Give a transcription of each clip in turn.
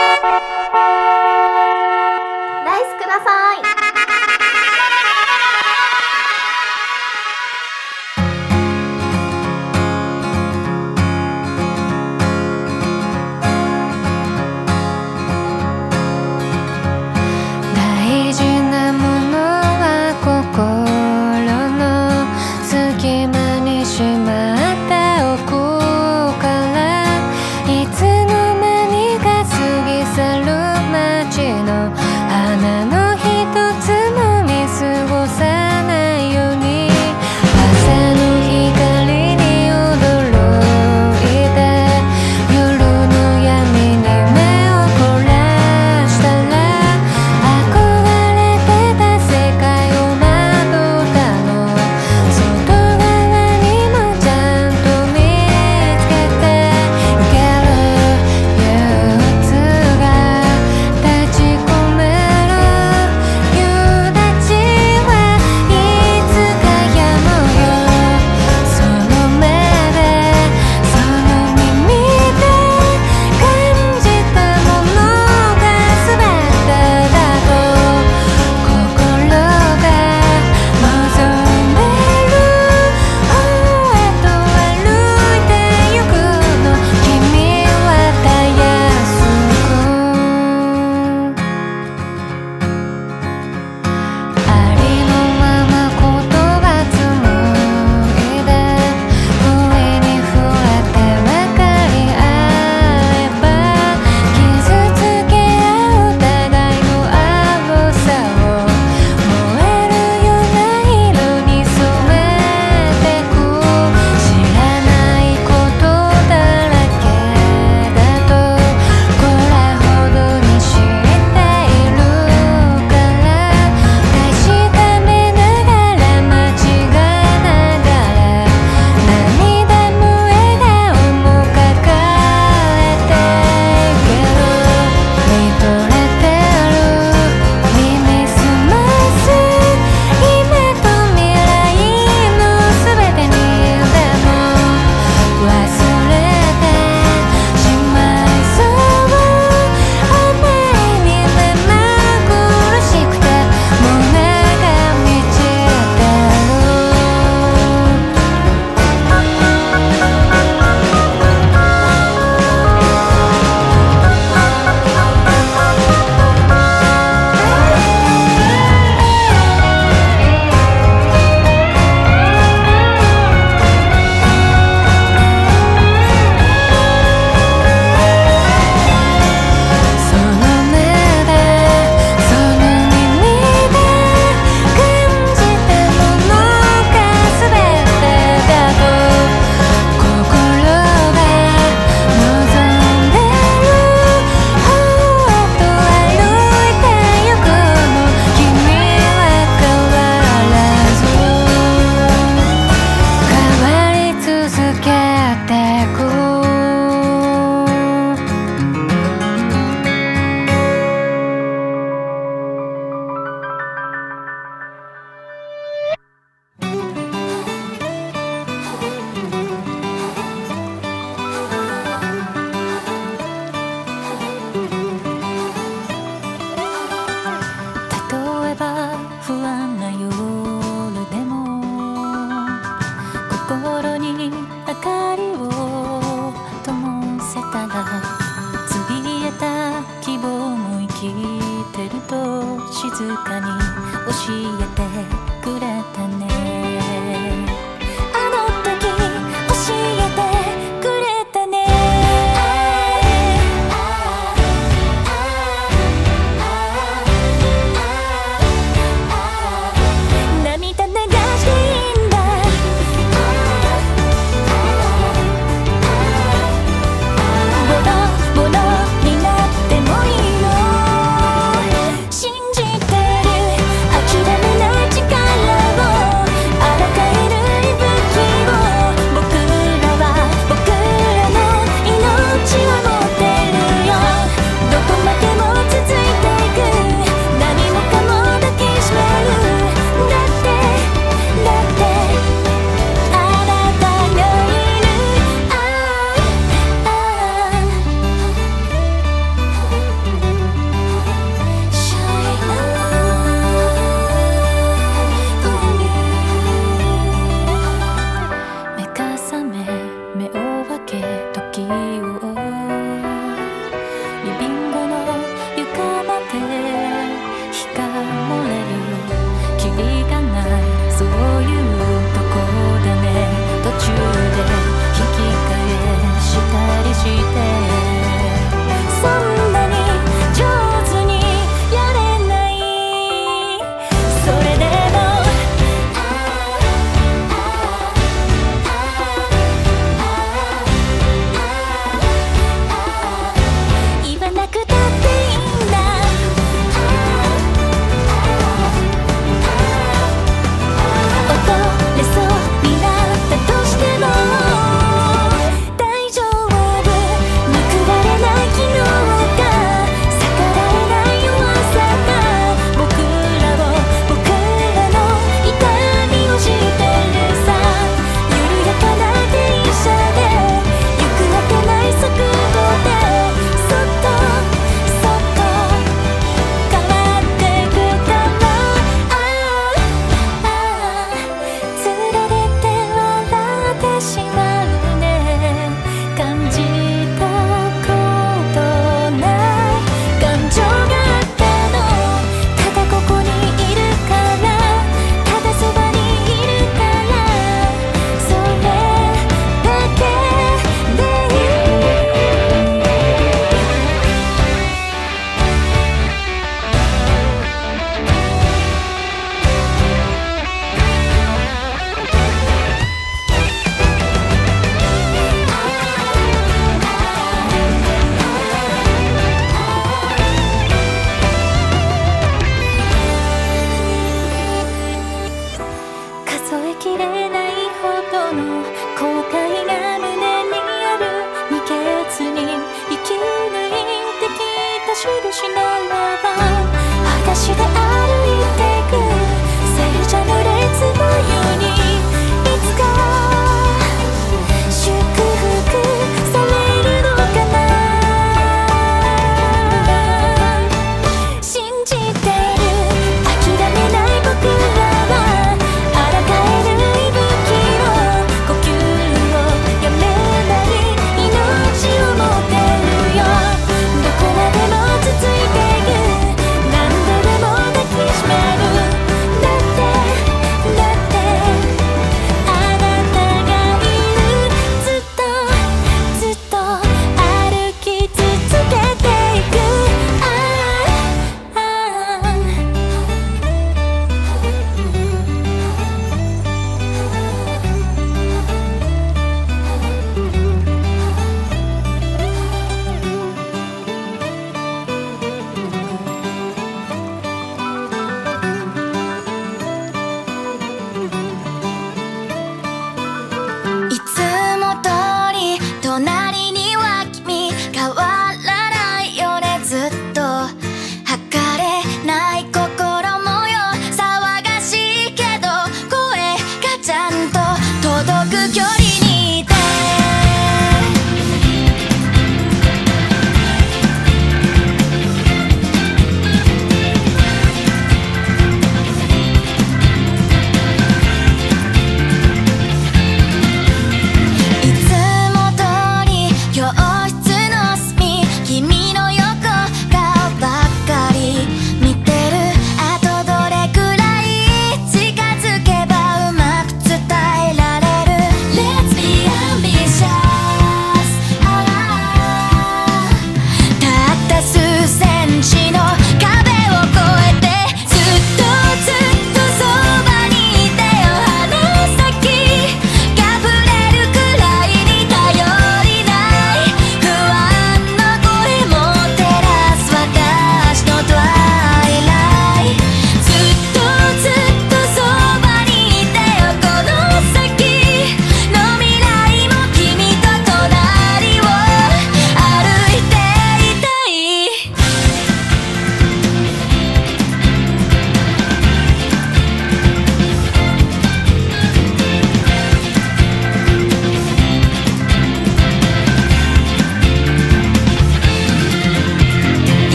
信じ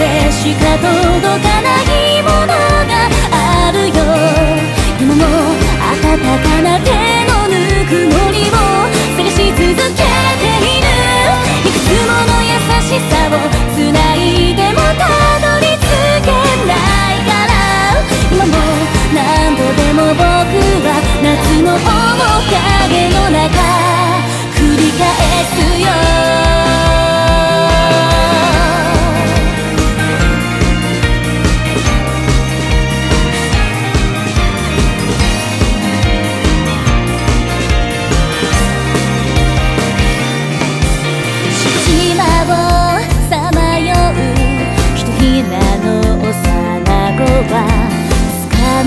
でしか届かないものがあるよ今も温かな手のぬくもりを探し続けているいくつもの優しさを繋いでもたどり着けないから今も何度でも僕は夏の面影の中繰り返すよ。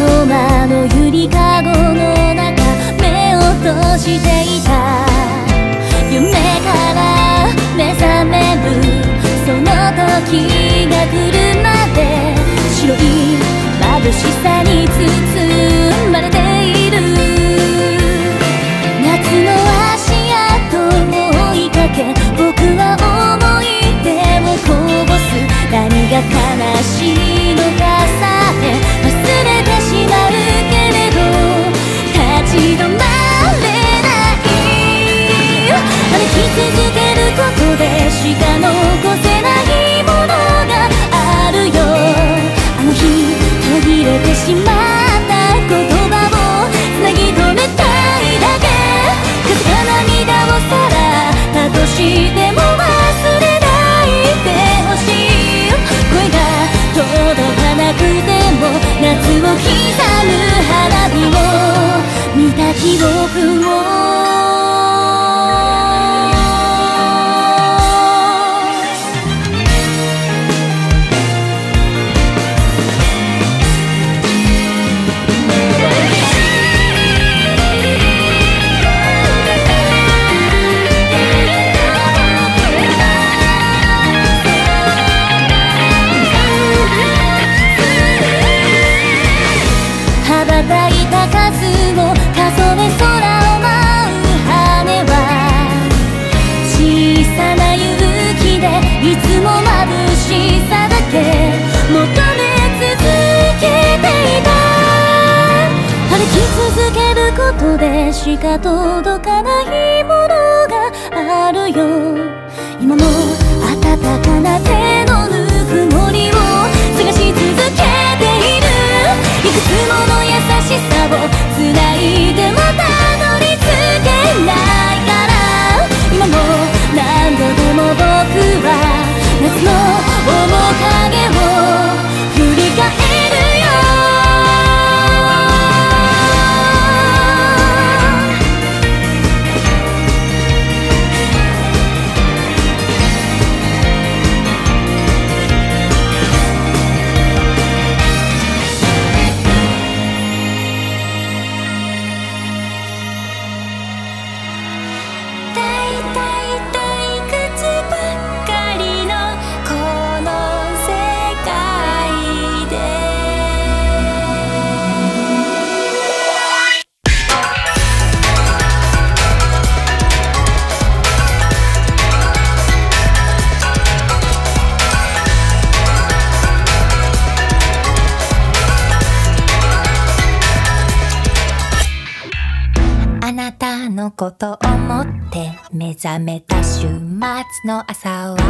の間のゆりかごの中目を閉じていた。夢から目覚めるその時が来るまで。白い眩しさに包まれてが悲しいのかさえ忘れてしまうけれど立ち止まれない。歩き続けることでしか残せないものがあるよ。あの日途切れてしまった言葉をつなぎ止めたいだけ。風が涙をさらたとしてもくても夏を刻む花火を見た記憶をき続けることでしか届かないものがあるよ。今も温かな手のぬくもりを探し続けている。いくつもの優しさを繋いでも覚めた週末の朝は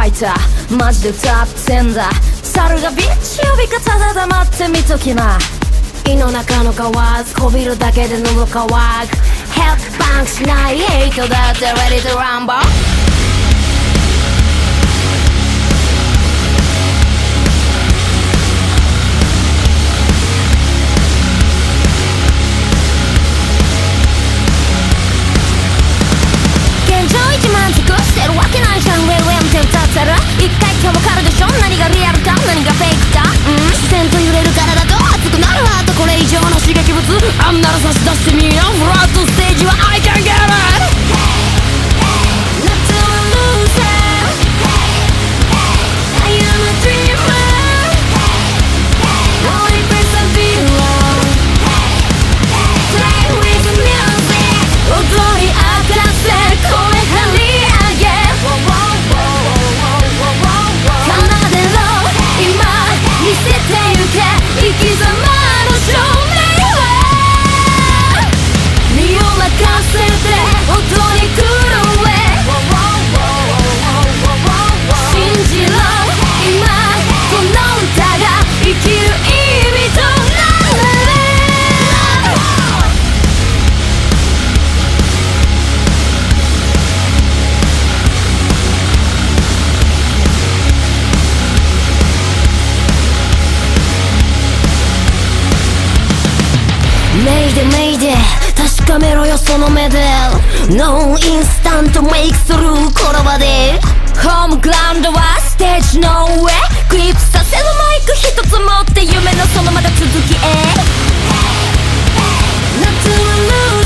ドッグファイターマジで歌ってんだ猿がビッチ呼び方で黙ってみときな胃の中の皮こびるだけで喉乾くヘッドバンクしないヘイトだって Ready to rumble. 現状維持満足してるわけないじゃんウェイウェイって歌ってる一回今日わかるでしょ何がリアルか何がフェイクかうん自然と揺れる体と熱くなるわとこれ以上の刺激物あんなら差し出してみようフラットステージは I can get it 見せてゆけ。生き様の証明めろよその目で。No インスタントメイクする言葉で。ホームグラウンドはステージの上。クリップさせるマイク一つ持って夢のそのまだ続きへ。夏は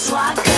That's why.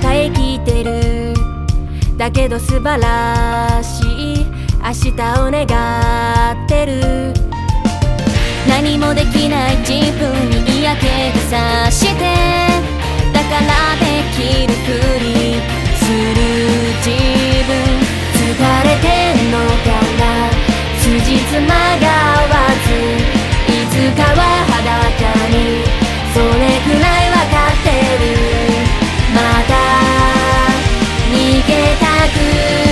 抱えきてる。だけど素晴らしい。明日を願ってる。何もできない自分に嫌気がさして。だからできるふりする自分。疲れてんのかな。辻褄が合わず。いつかは裸に。それくらいわかってる。て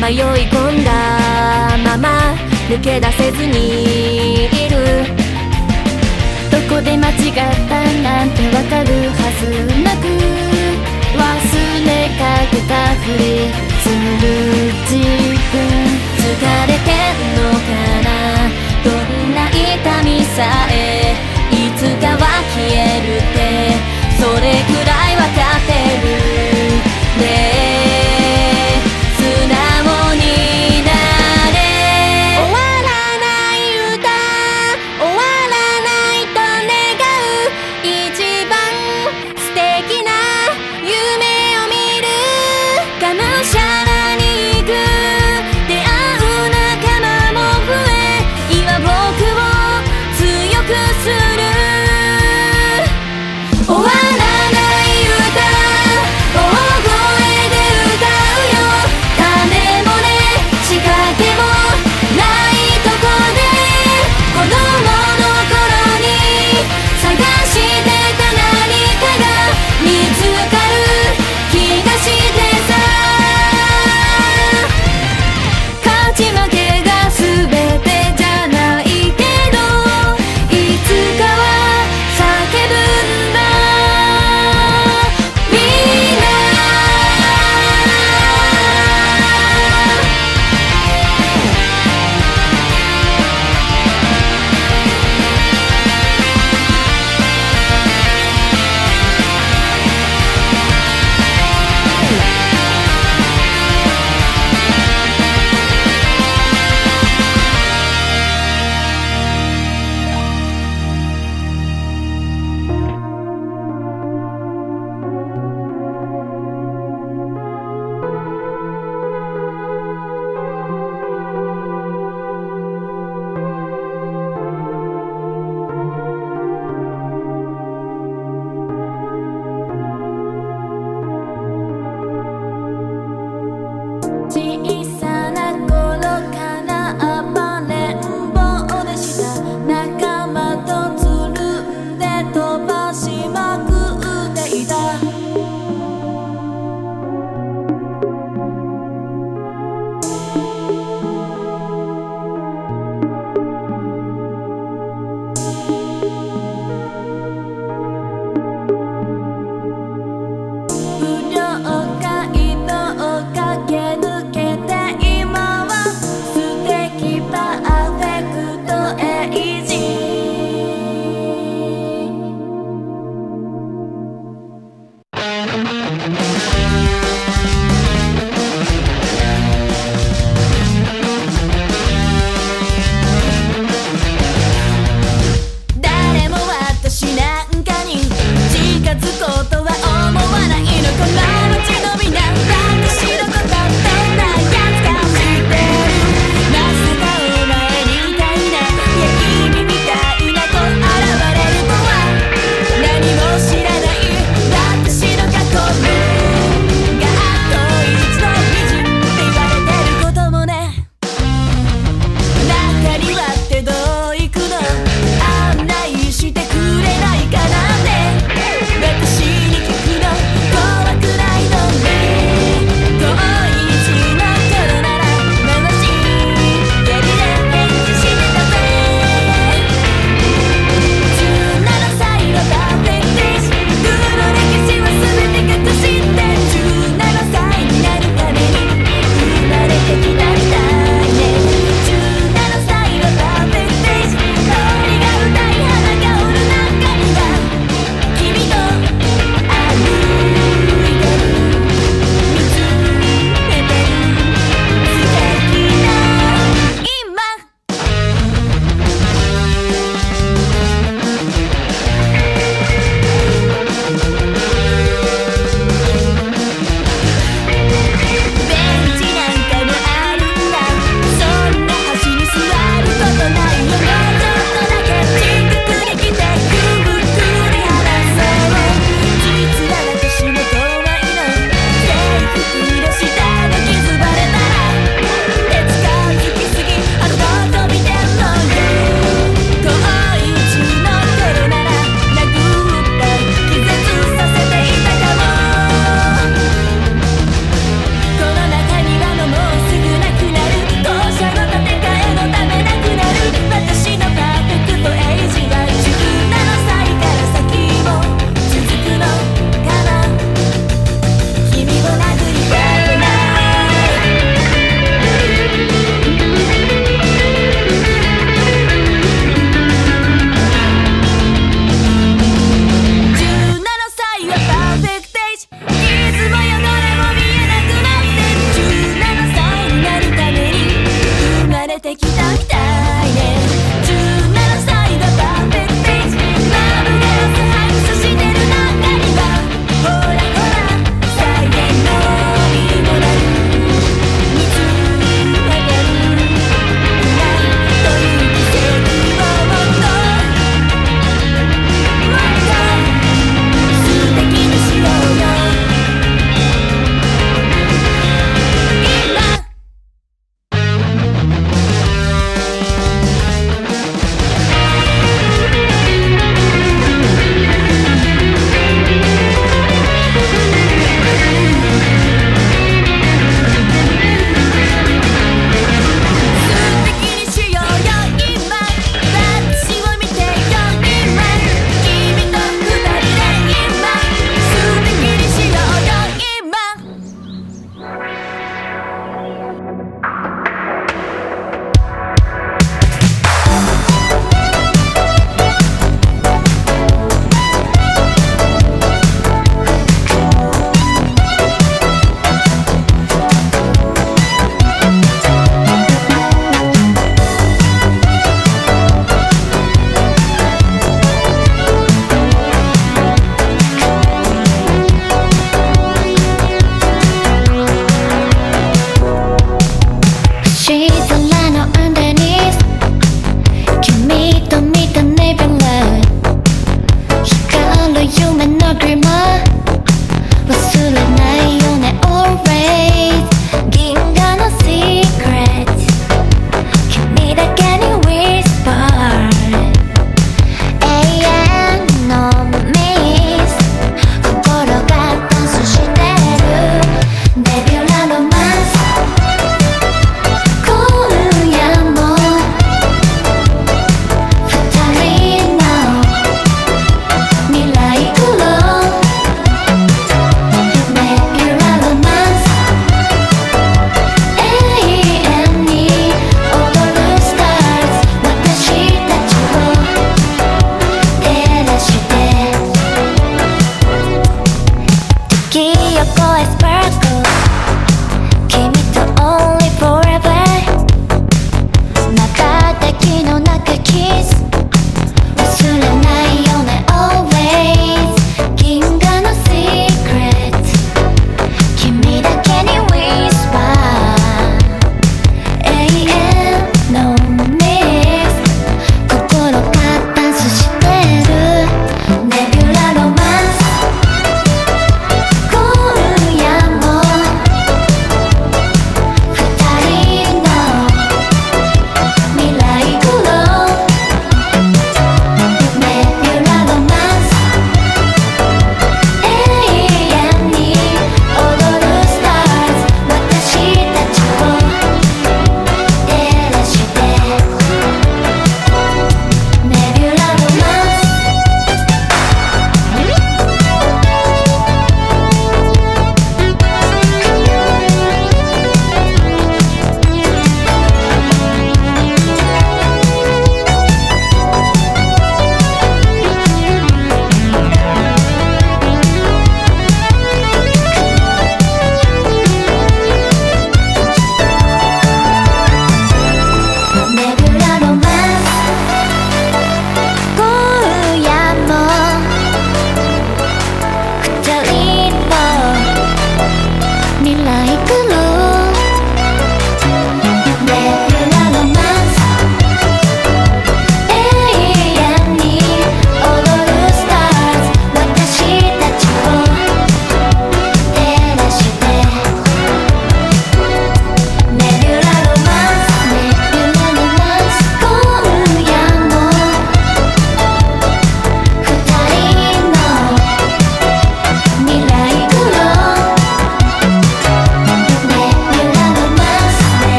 迷い込んだまま抜け出せずにいるどこで間違ったなんてわかるはずなく忘れかけたふりする自分疲れてんのかなどんな痛みさえいつかは消えるってそれくらいわかってる